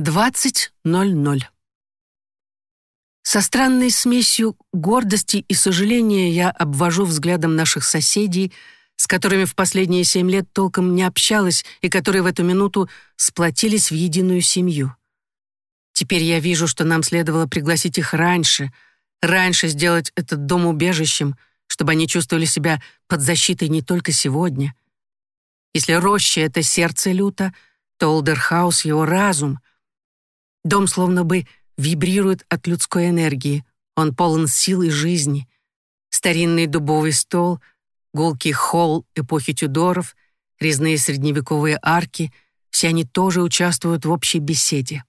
20.00. Со странной смесью гордости и сожаления я обвожу взглядом наших соседей, с которыми в последние семь лет толком не общалась и которые в эту минуту сплотились в единую семью. Теперь я вижу, что нам следовало пригласить их раньше, раньше сделать этот дом убежищем, чтобы они чувствовали себя под защитой не только сегодня. Если роща — это сердце люта, то Олдерхаус — его разум — Дом словно бы вибрирует от людской энергии. Он полон сил и жизни. Старинный дубовый стол, гулкий холл эпохи Тюдоров, резные средневековые арки — все они тоже участвуют в общей беседе.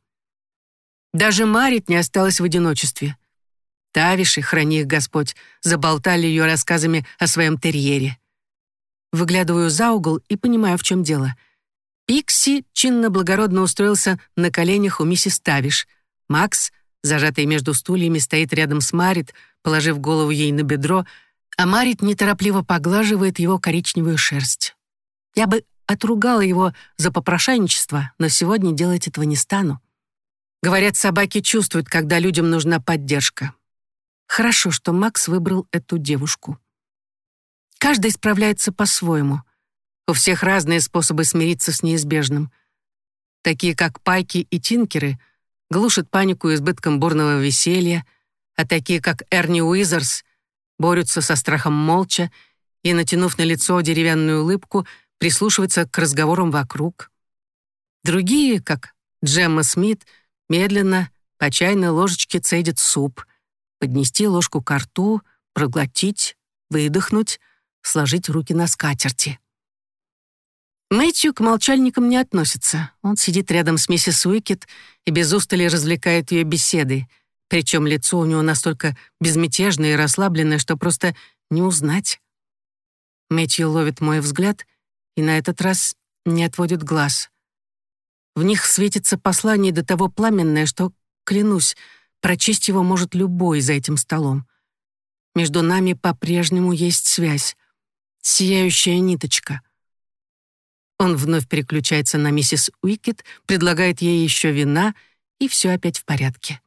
Даже Марит не осталась в одиночестве. Тавиши, храни их Господь, заболтали ее рассказами о своем терьере. Выглядываю за угол и понимаю, в чем дело — Пикси чинно-благородно устроился на коленях у миссис Тавиш. Макс, зажатый между стульями, стоит рядом с Марит, положив голову ей на бедро, а Марит неторопливо поглаживает его коричневую шерсть. Я бы отругала его за попрошайничество, но сегодня делать этого не стану. Говорят, собаки чувствуют, когда людям нужна поддержка. Хорошо, что Макс выбрал эту девушку. Каждый справляется по-своему — у всех разные способы смириться с неизбежным. Такие как пайки и тинкеры глушат панику избытком бурного веселья, а такие как Эрни Уизерс борются со страхом молча и, натянув на лицо деревянную улыбку, прислушиваются к разговорам вокруг. Другие, как Джемма Смит, медленно по чайной ложечке цедят суп, поднести ложку к рту, проглотить, выдохнуть, сложить руки на скатерти. Мэтью к молчальникам не относится. Он сидит рядом с миссис Уикет и без устали развлекает ее беседой. Причем лицо у него настолько безмятежное и расслабленное, что просто не узнать. Мэтью ловит мой взгляд и на этот раз не отводит глаз. В них светится послание до того пламенное, что, клянусь, прочесть его может любой за этим столом. Между нами по-прежнему есть связь, сияющая ниточка — он вновь переключается на миссис Уикет, предлагает ей еще вина, и все опять в порядке.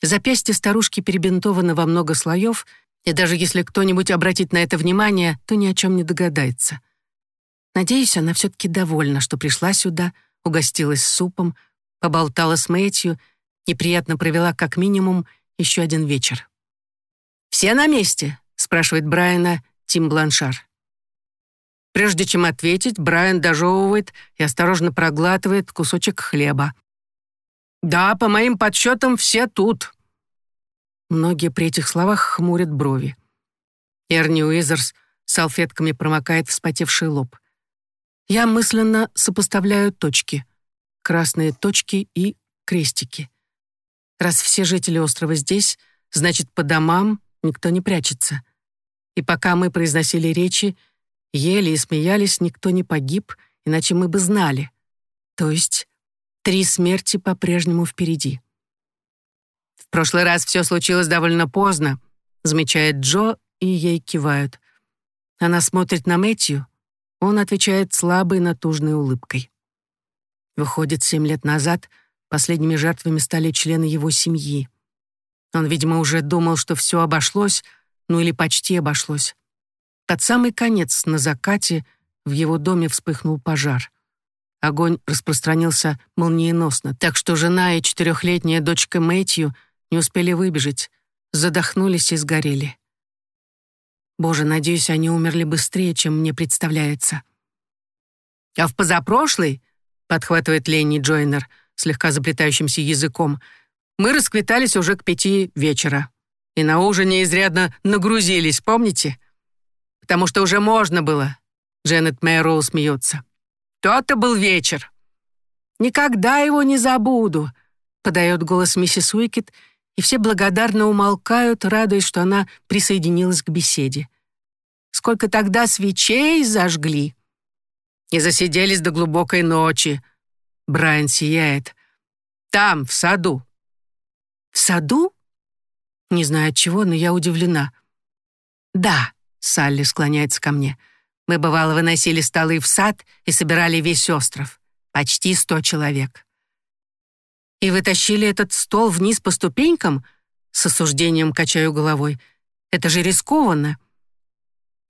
Запястье старушки перебинтовано во много слоев, и даже если кто-нибудь обратит на это внимание, то ни о чем не догадается. Надеюсь, она все-таки довольна, что пришла сюда, угостилась супом, поболтала с Мэтью и приятно провела как минимум еще один вечер. «Все на месте?» — спрашивает Брайана Тим Бланшар. Прежде чем ответить, Брайан дожевывает и осторожно проглатывает кусочек хлеба. «Да, по моим подсчетам, все тут». Многие при этих словах хмурят брови. Эрни Уизерс салфетками промокает вспотевший лоб. Я мысленно сопоставляю точки. Красные точки и крестики. Раз все жители острова здесь, значит, по домам никто не прячется. И пока мы произносили речи, Ели и смеялись, никто не погиб, иначе мы бы знали. То есть три смерти по-прежнему впереди. «В прошлый раз все случилось довольно поздно», замечает Джо, и ей кивают. Она смотрит на Мэтью, он отвечает слабой натужной улыбкой. Выходит, семь лет назад последними жертвами стали члены его семьи. Он, видимо, уже думал, что все обошлось, ну или почти обошлось. Под самый конец, на закате, в его доме вспыхнул пожар. Огонь распространился молниеносно, так что жена и четырехлетняя дочка Мэтью не успели выбежать, задохнулись и сгорели. Боже, надеюсь, они умерли быстрее, чем мне представляется. А в позапрошлый, подхватывает Ленни Джойнер слегка заплетающимся языком, мы расквитались уже к пяти вечера. И на ужине изрядно нагрузились, помните? Потому что уже можно было. Дженнет Мэйроу смеется. То-то был вечер. Никогда его не забуду, подает голос миссис Уикет, и все благодарно умолкают, радуясь, что она присоединилась к беседе. Сколько тогда свечей зажгли. И засиделись до глубокой ночи. Брайан сияет. Там, в саду. В саду? Не знаю от чего, но я удивлена. Да, Салли склоняется ко мне. Мы, бывало, выносили столы в сад и собирали весь остров. Почти сто человек. «И вы тащили этот стол вниз по ступенькам?» С осуждением качаю головой. «Это же рискованно».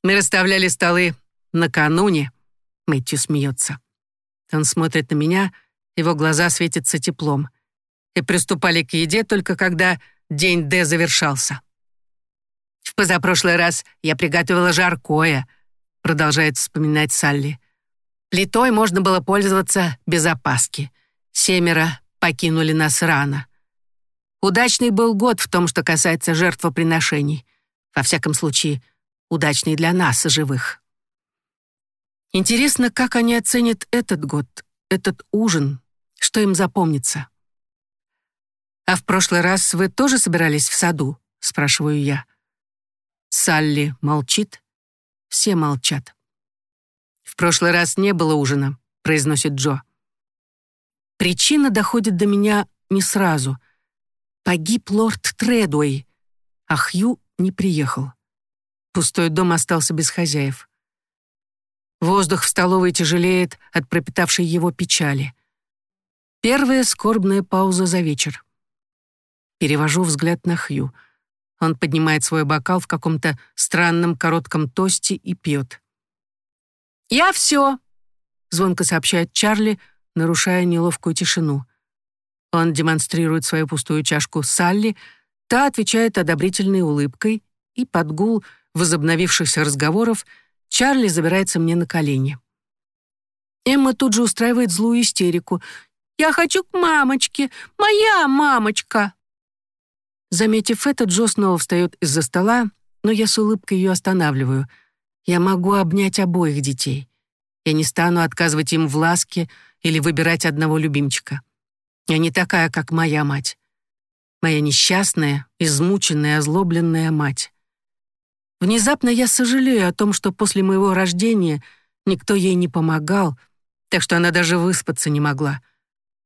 «Мы расставляли столы накануне», — Мэтью смеется. Он смотрит на меня, его глаза светятся теплом. И приступали к еде только когда день Д завершался. «В позапрошлый раз я приготовила жаркое», — продолжает вспоминать Салли. «Плитой можно было пользоваться без опаски. Семеро покинули нас рано. Удачный был год в том, что касается жертвоприношений. Во всяком случае, удачный для нас, живых. Интересно, как они оценят этот год, этот ужин, что им запомнится. «А в прошлый раз вы тоже собирались в саду?» — спрашиваю я. Салли молчит. Все молчат. «В прошлый раз не было ужина», — произносит Джо. Причина доходит до меня не сразу. Погиб лорд Тредуэй, а Хью не приехал. Пустой дом остался без хозяев. Воздух в столовой тяжелеет от пропитавшей его печали. Первая скорбная пауза за вечер. Перевожу взгляд на Хью. Он поднимает свой бокал в каком-то странном коротком тосте и пьет. «Я все», — звонко сообщает Чарли, нарушая неловкую тишину. Он демонстрирует свою пустую чашку Салли, та отвечает одобрительной улыбкой, и под гул возобновившихся разговоров Чарли забирается мне на колени. Эмма тут же устраивает злую истерику. «Я хочу к мамочке! Моя мамочка!» Заметив это, Джо снова встает из-за стола, но я с улыбкой ее останавливаю. Я могу обнять обоих детей. Я не стану отказывать им в ласке или выбирать одного любимчика. Я не такая, как моя мать. Моя несчастная, измученная, озлобленная мать. Внезапно я сожалею о том, что после моего рождения никто ей не помогал, так что она даже выспаться не могла.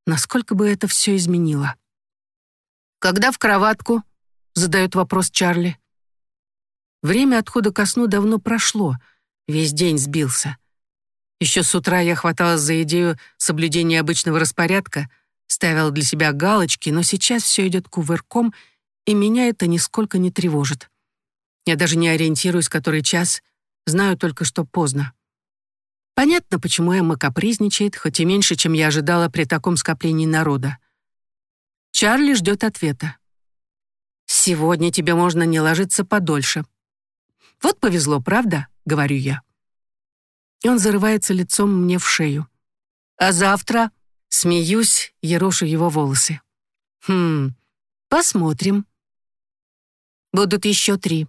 Насколько бы это все изменило? «Когда в кроватку?» — задает вопрос Чарли. Время отхода ко сну давно прошло, весь день сбился. Еще с утра я хваталась за идею соблюдения обычного распорядка, ставила для себя галочки, но сейчас все идет кувырком, и меня это нисколько не тревожит. Я даже не ориентируюсь, который час, знаю только, что поздно. Понятно, почему Эмма капризничает, хоть и меньше, чем я ожидала при таком скоплении народа. Чарли ждет ответа. «Сегодня тебе можно не ложиться подольше». «Вот повезло, правда?» — говорю я и он зарывается лицом мне в шею. А завтра смеюсь, ерошу его волосы. Хм, посмотрим. Будут еще три.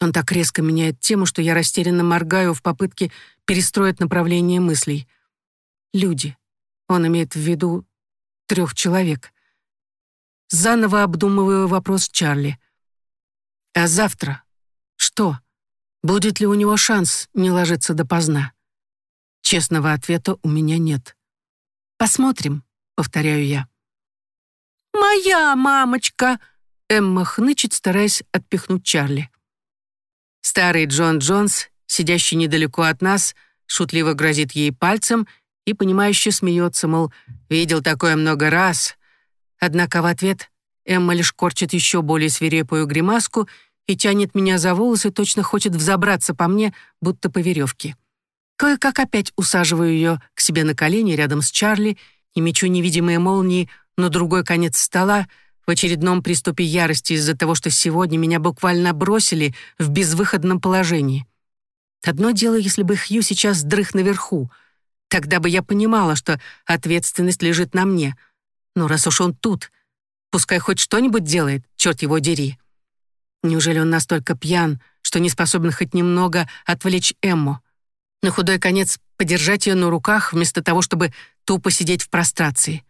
Он так резко меняет тему, что я растерянно моргаю в попытке перестроить направление мыслей. Люди. Он имеет в виду трех человек. Заново обдумываю вопрос Чарли. А завтра? Что? Будет ли у него шанс не ложиться допоздна? Честного ответа у меня нет. «Посмотрим», — повторяю я. «Моя мамочка!» — Эмма хнычет, стараясь отпихнуть Чарли. Старый Джон Джонс, сидящий недалеко от нас, шутливо грозит ей пальцем и, понимающе смеется, мол, видел такое много раз. Однако в ответ Эмма лишь корчит еще более свирепую гримаску — и тянет меня за волосы, точно хочет взобраться по мне, будто по веревке. Кое-как опять усаживаю ее к себе на колени рядом с Чарли и мечу невидимые молнии на другой конец стола в очередном приступе ярости из-за того, что сегодня меня буквально бросили в безвыходном положении. Одно дело, если бы Хью сейчас дрых наверху. Тогда бы я понимала, что ответственность лежит на мне. Но раз уж он тут, пускай хоть что-нибудь делает, черт его дери. Неужели он настолько пьян, что не способен хоть немного отвлечь Эмму? На худой конец подержать ее на руках, вместо того, чтобы тупо сидеть в прострации.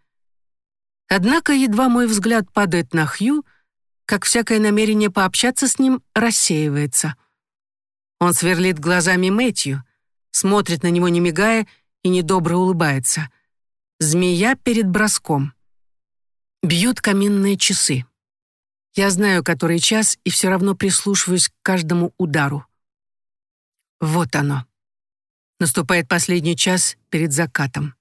Однако едва мой взгляд падает на Хью, как всякое намерение пообщаться с ним рассеивается. Он сверлит глазами Мэтью, смотрит на него не мигая и недобро улыбается. Змея перед броском. Бьют каминные часы. Я знаю, который час, и все равно прислушиваюсь к каждому удару. Вот оно. Наступает последний час перед закатом.